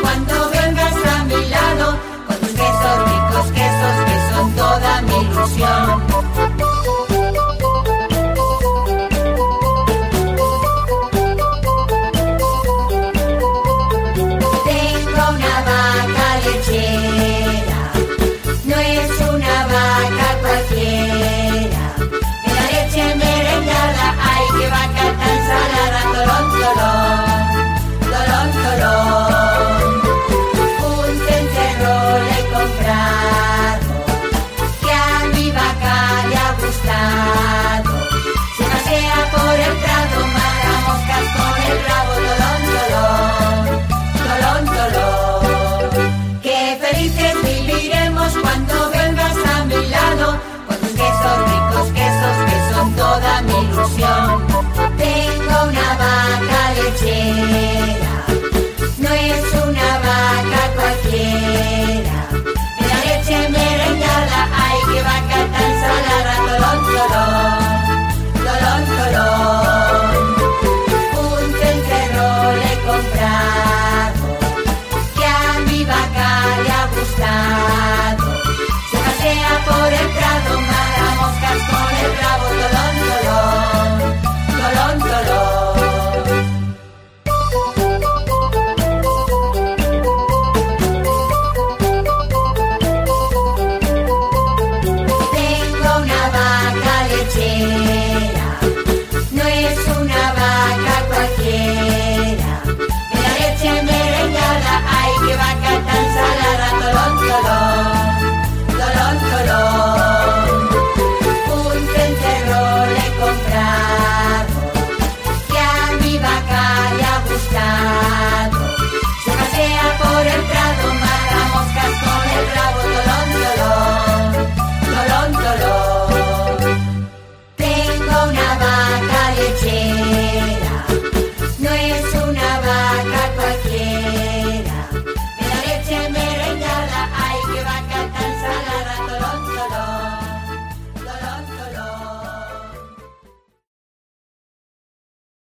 cuando vengas a mi lado con tus besos, ricos quesos que son toda mi ilusión.